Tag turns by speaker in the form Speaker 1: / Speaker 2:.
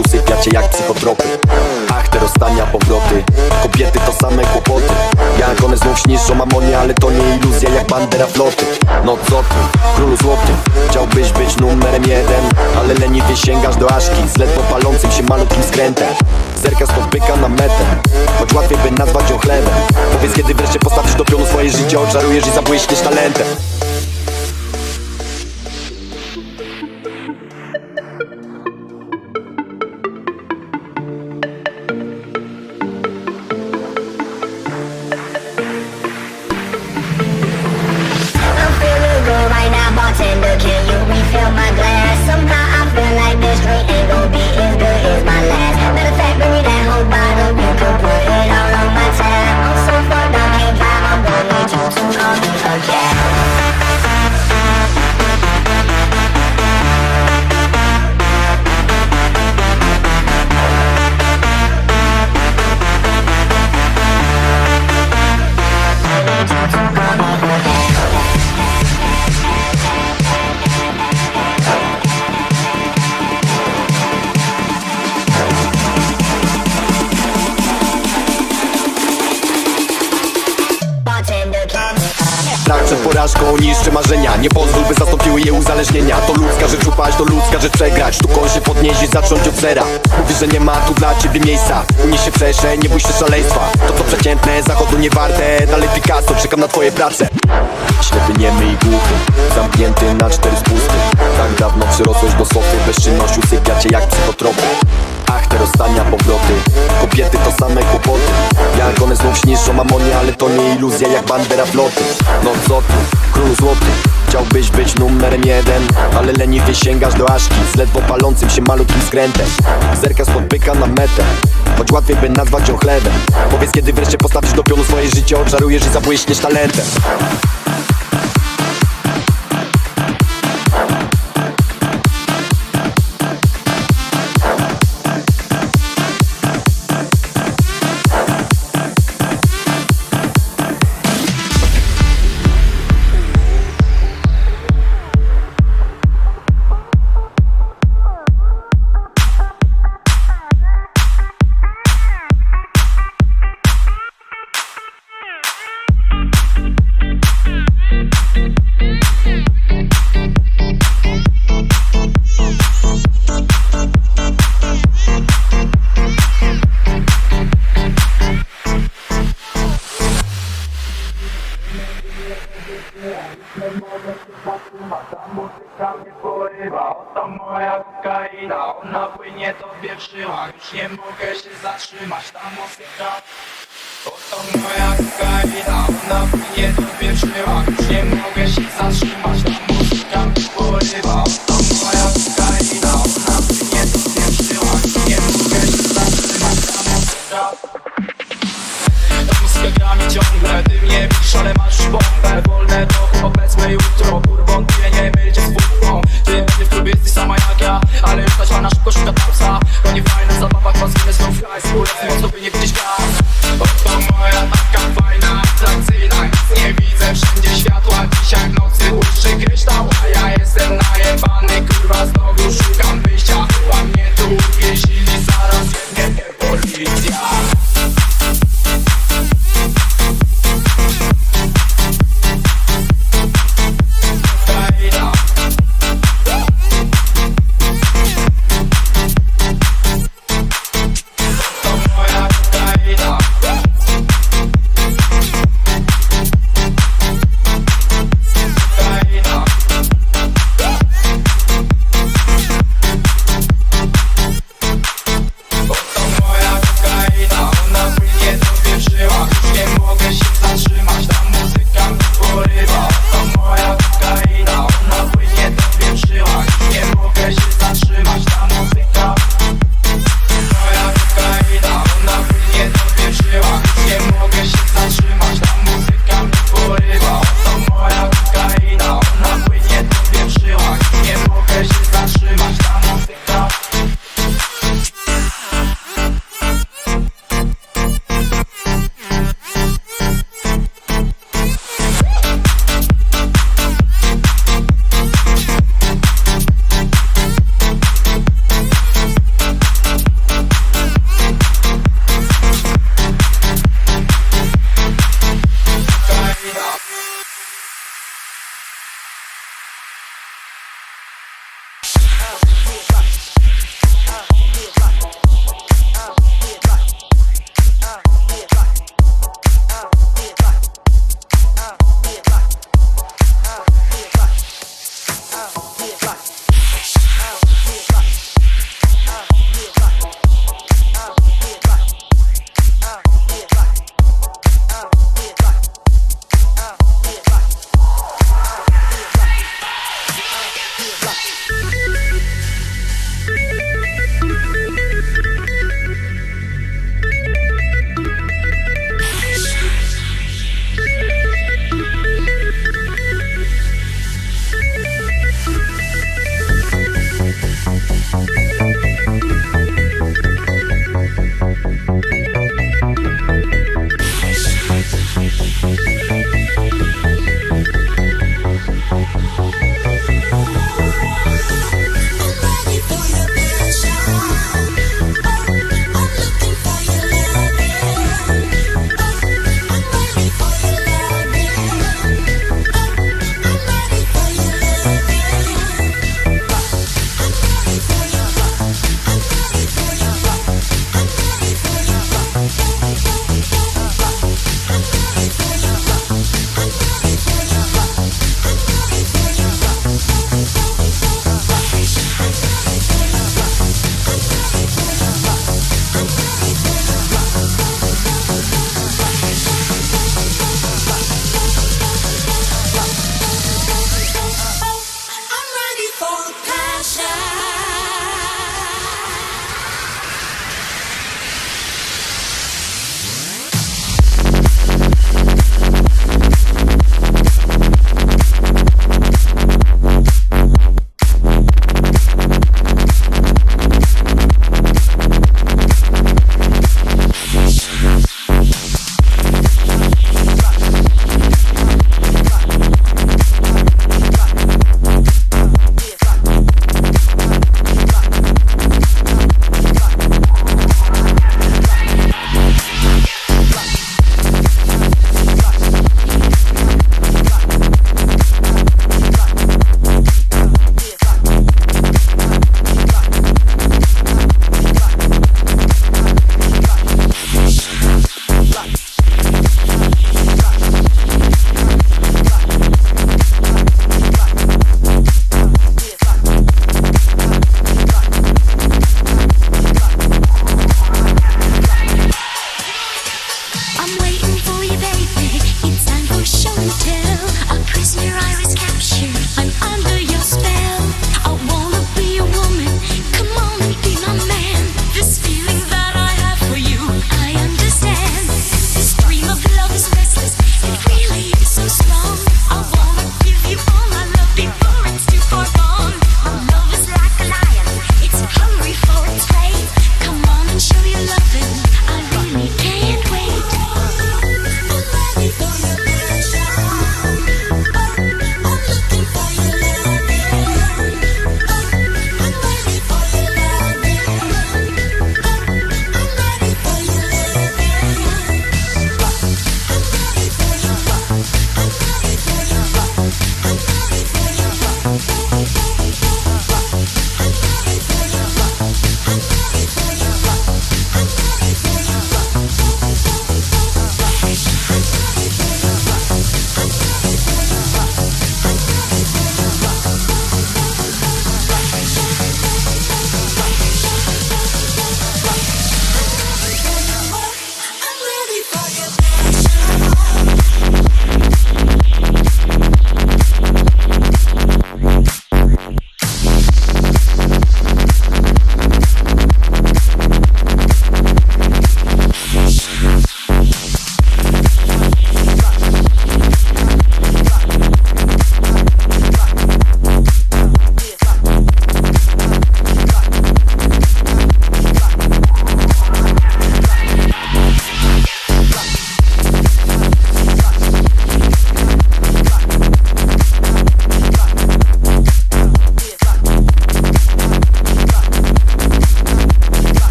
Speaker 1: Bezczynność usypia cię jak psychotropy. Ach, te rozstania, powroty. Kobiety to same kłopoty. Jak one znów śnisz o mamonie Ale to nie iluzja jak bandera floty. No co ty, królu złoty? Chciałbyś być numerem jeden Ale leniwie sięgasz do aszki Z ledwo palącym się malutkim skrętem. Zerka spod byka na metę Choć łatwiej by nazwać ją chlebem. Powiedz kiedy wreszcie postawisz do pionu swoje życie Oczarujesz i zabłyśniesz talentem ludzka rzecz przegrać Sztuką się podnieść i zacząć od zera. Mówisz, że nie ma tu dla ciebie miejsca. Unieś się przeszę, nie bój się szaleństwa. To co przeciętne, zachodu nie warte. Dalej Picasso, czekam na twoje prace. Ślepy, niemy i głuchy Zamknięty na cztery spusty. Tak dawno przyrosłeś do sofy Bezczynność usypia cię jak psychotropy Ach, te rozstania, powroty. Kobiety to same kłopoty. Jak one znów śnisz o mamonie Ale to nie iluzja jak bandera floty. No co ty, król złoty Chciałbyś być numerem jeden Ale leniwie sięgasz do aszki Z ledwo palącym się malutkim skrętem. Zerka spod na metę Choć łatwiej by nazwać ją chlebem. Powiedz kiedy wreszcie postawisz do pionu swoje życie Oczarujesz i zabłyśniesz talentem
Speaker 2: muzyka mnie porywa Oto moja kokaina, ona płynie tobie w Już nie mogę się zatrzymać, ta muzyka Oto moja kokaina, ona płynie tobie w Już nie mogę się zatrzymać, ta muzyka porywa Oto moja ona nie mogę się zatrzymać, ta muzyka Ty mnie widzisz, ale masz bombę Wolne to obecne jutro. Kurwą ty nie mylcie z wódką Ty pewnie w klubie jesteś sama jak ja Ale już ta ślana szybko szuka tapsa To nie fajna zabawa, chyba zginę znów hajs Kurwa, mocno by nie widzieć gaz Oto moja taka fajna,